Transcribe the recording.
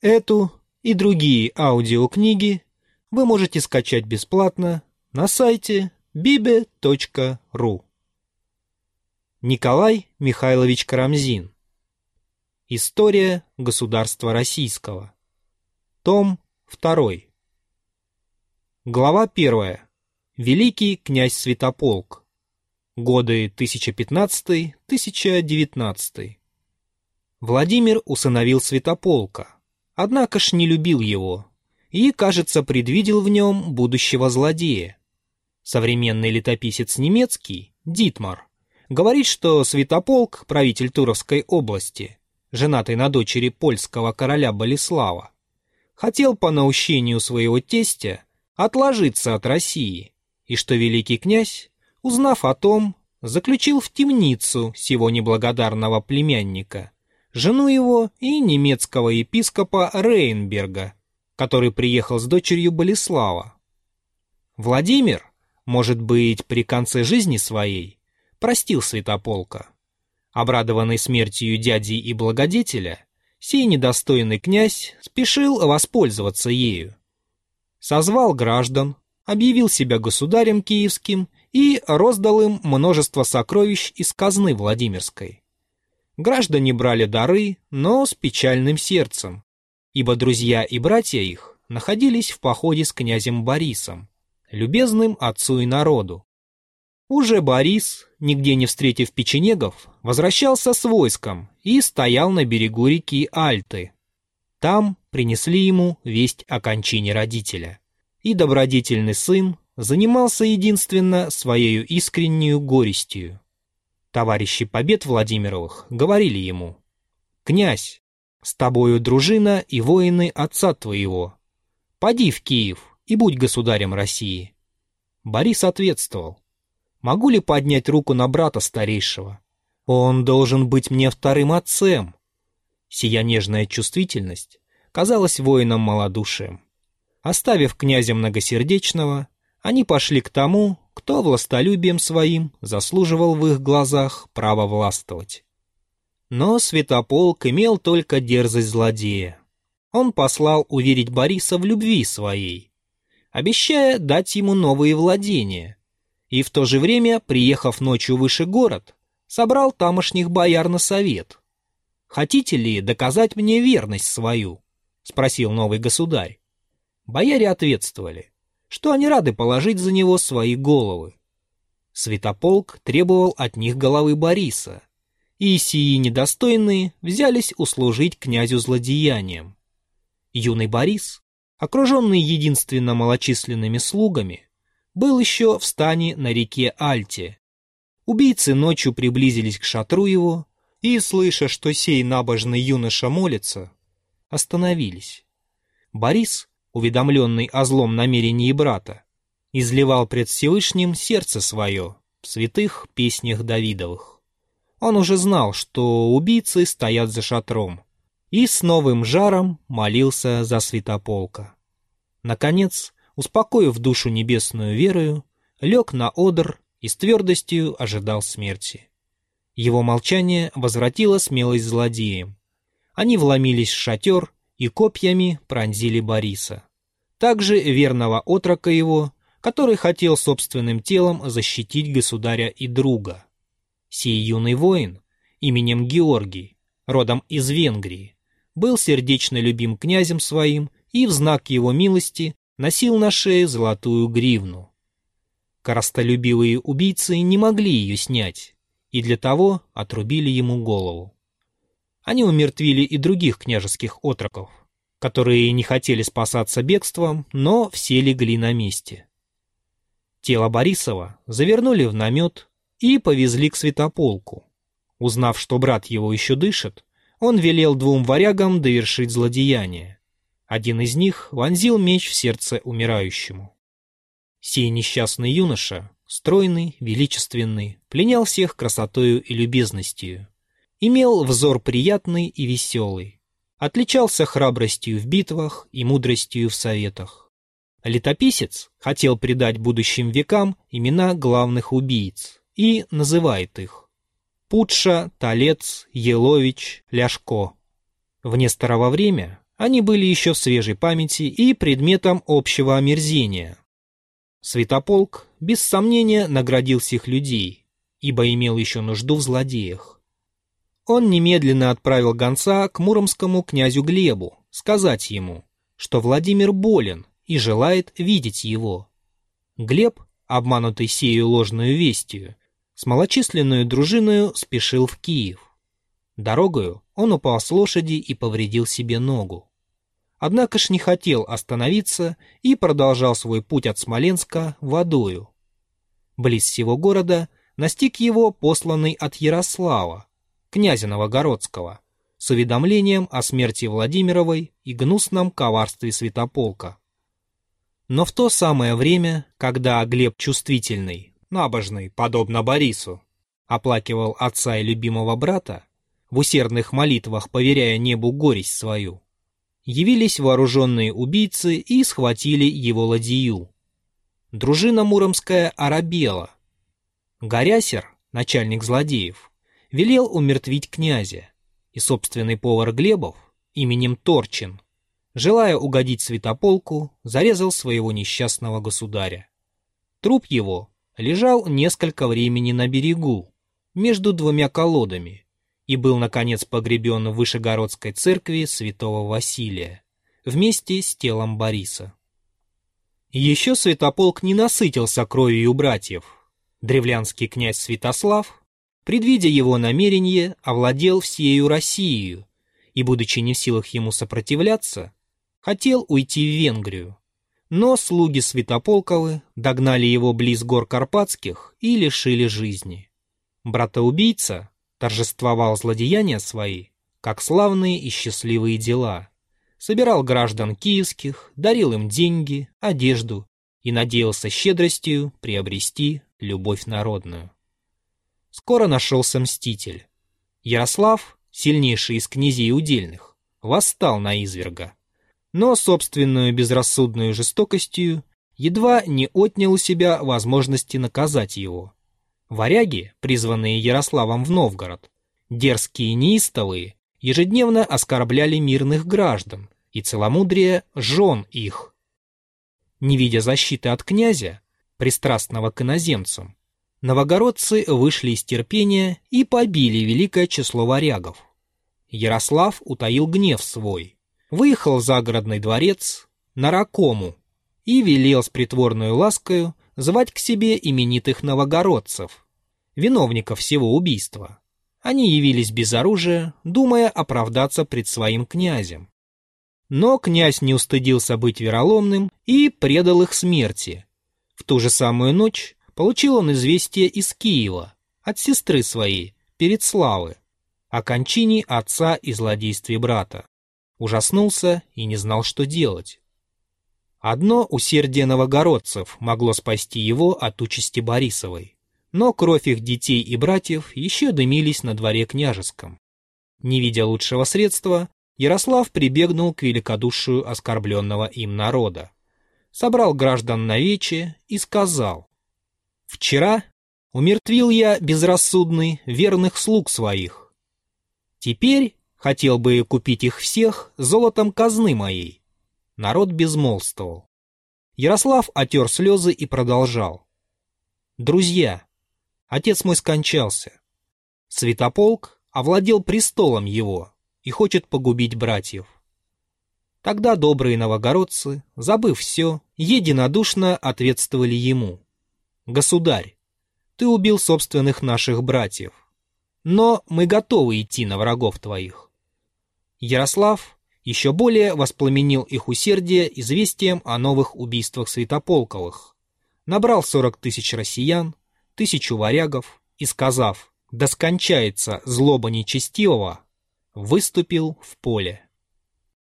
Эту и другие аудиокниги вы можете скачать бесплатно на сайте bibe.ru. Николай Михайлович Карамзин. История государства российского. Том 2. Глава 1. Великий князь Святополк. Годы 1015-1019. Владимир усыновил Святополка, однако ж не любил его и, кажется, предвидел в нем будущего злодея. Современный летописец немецкий, Дитмар, говорит, что Святополк, правитель Туровской области, женатый на дочери польского короля Болеслава, хотел по наущению своего тестя отложиться от России, и что великий князь, узнав о том, заключил в темницу сего неблагодарного племянника, жену его и немецкого епископа Рейнберга, который приехал с дочерью Болеслава. Владимир, может быть, при конце жизни своей, простил святополка. Обрадованный смертью дяди и благодетеля, сей недостойный князь спешил воспользоваться ею. Созвал граждан, объявил себя государем киевским и роздал им множество сокровищ из казны Владимирской. Граждане брали дары, но с печальным сердцем, ибо друзья и братья их находились в походе с князем Борисом, любезным отцу и народу. Уже Борис, нигде не встретив печенегов, возвращался с войском и стоял на берегу реки Альты. Там принесли ему весть о кончине родителя. И добродетельный сын занимался единственно своей искреннюю горестью. Товарищи побед Владимировых говорили ему, «Князь, с тобою дружина и воины отца твоего. Поди в Киев и будь государем России». Борис ответствовал, «Могу ли поднять руку на брата старейшего? Он должен быть мне вторым отцем». Сия нежная чувствительность казалась воинам малодушием. Оставив князя многосердечного, они пошли к тому, кто властолюбием своим заслуживал в их глазах право властвовать. Но Святополк имел только дерзость злодея. Он послал уверить Бориса в любви своей, обещая дать ему новые владения, и в то же время, приехав ночью выше город, собрал тамошних бояр на совет. «Хотите ли доказать мне верность свою?» — спросил новый государь. Бояре ответствовали, что они рады положить за него свои головы. Святополк требовал от них головы Бориса, и сии недостойные взялись услужить князю злодеянием. Юный Борис, окруженный единственно малочисленными слугами, был еще в стане на реке Альте. Убийцы ночью приблизились к шатру его и, слыша, что сей набожный юноша молится, остановились. Борис, уведомленный о злом намерении брата, изливал пред Всевышним сердце свое в святых песнях Давидовых. Он уже знал, что убийцы стоят за шатром, и с новым жаром молился за святополка. Наконец, успокоив душу небесную верою, лег на одр и с твердостью ожидал смерти. Его молчание возвратило смелость злодеям. Они вломились в шатер и копьями пронзили Бориса. Также верного отрока его, который хотел собственным телом защитить государя и друга. Сей юный воин, именем Георгий, родом из Венгрии, был сердечно любим князем своим и в знак его милости носил на шее золотую гривну. Коростолюбивые убийцы не могли ее снять, и для того отрубили ему голову. Они умертвили и других княжеских отроков, которые не хотели спасаться бегством, но все легли на месте. Тело Борисова завернули в намет и повезли к святополку. Узнав, что брат его еще дышит, он велел двум варягам довершить злодеяние. Один из них вонзил меч в сердце умирающему. Сей несчастный юноша, стройный, величественный, пленял всех красотою и любезностью имел взор приятный и веселый, отличался храбростью в битвах и мудростью в советах. Летописец хотел придать будущим векам имена главных убийц и называет их Путша, Талец, Елович, Ляшко. В Несторово время Они были еще в свежей памяти и предметом общего омерзения. Святополк, без сомнения, наградил всех людей, ибо имел еще нужду в злодеях. Он немедленно отправил гонца к муромскому князю Глебу сказать ему, что Владимир болен и желает видеть его. Глеб, обманутый сею ложную вестью, с малочисленную дружиною спешил в Киев. Дорогою он упал с лошади и повредил себе ногу. Однако ж не хотел остановиться и продолжал свой путь от Смоленска водою. Близ всего города настиг его посланный от Ярослава, князя Новогородского, с уведомлением о смерти Владимировой и гнусном коварстве святополка. Но в то самое время, когда Глеб чувствительный, набожный, подобно Борису, оплакивал отца и любимого брата, в усердных молитвах поверяя небу горесть свою, явились вооруженные убийцы и схватили его ладью. Дружина муромская оробела. Горясер, начальник злодеев, велел умертвить князя, и собственный повар Глебов именем Торчин, желая угодить святополку, зарезал своего несчастного государя. Труп его лежал несколько времени на берегу, между двумя колодами, и был, наконец, погребен в Вышегородской церкви святого Василия, вместе с телом Бориса. Еще святополк не насытился кровью братьев. Древлянский князь Святослав, предвидя его намерение, овладел всею Россией и, будучи не в силах ему сопротивляться, хотел уйти в Венгрию. Но слуги Святополковы догнали его близ гор Карпатских и лишили жизни. Брата-убийца, торжествовал злодеяния свои, как славные и счастливые дела, собирал граждан киевских, дарил им деньги, одежду и надеялся щедростью приобрести любовь народную. Скоро нашелся мститель. Ярослав, сильнейший из князей удельных, восстал на изверга, но собственную безрассудную жестокостью едва не отнял у себя возможности наказать его. Варяги, призванные Ярославом в Новгород, дерзкие неистовые, ежедневно оскорбляли мирных граждан и целомудрие жен их. Не видя защиты от князя, пристрастного к иноземцам, новогородцы вышли из терпения и побили великое число варягов. Ярослав утаил гнев свой, выехал в загородный дворец на Ракому и велел с притворной ласкою звать к себе именитых новогородцев, виновников всего убийства. Они явились без оружия, думая оправдаться пред своим князем. Но князь не устыдился быть вероломным и предал их смерти. В ту же самую ночь получил он известие из Киева, от сестры своей, Передславы, о кончине отца и злодействе брата. Ужаснулся и не знал, что делать. Одно усердие новогородцев могло спасти его от участи Борисовой, но кровь их детей и братьев еще дымились на дворе княжеском. Не видя лучшего средства, Ярослав прибегнул к великодушию оскорбленного им народа. Собрал граждан на вече и сказал, «Вчера умертвил я безрассудный верных слуг своих. Теперь хотел бы купить их всех золотом казны моей Народ безмолвствовал. Ярослав отер слезы и продолжал. «Друзья, отец мой скончался. Святополк овладел престолом его и хочет погубить братьев. Тогда добрые новогородцы, забыв все, единодушно ответствовали ему. «Государь, ты убил собственных наших братьев, но мы готовы идти на врагов твоих». Ярослав еще более воспламенил их усердие известием о новых убийствах Святополковых. Набрал сорок тысяч россиян, тысячу варягов и, сказав «Да скончается злоба нечестивого», выступил в поле.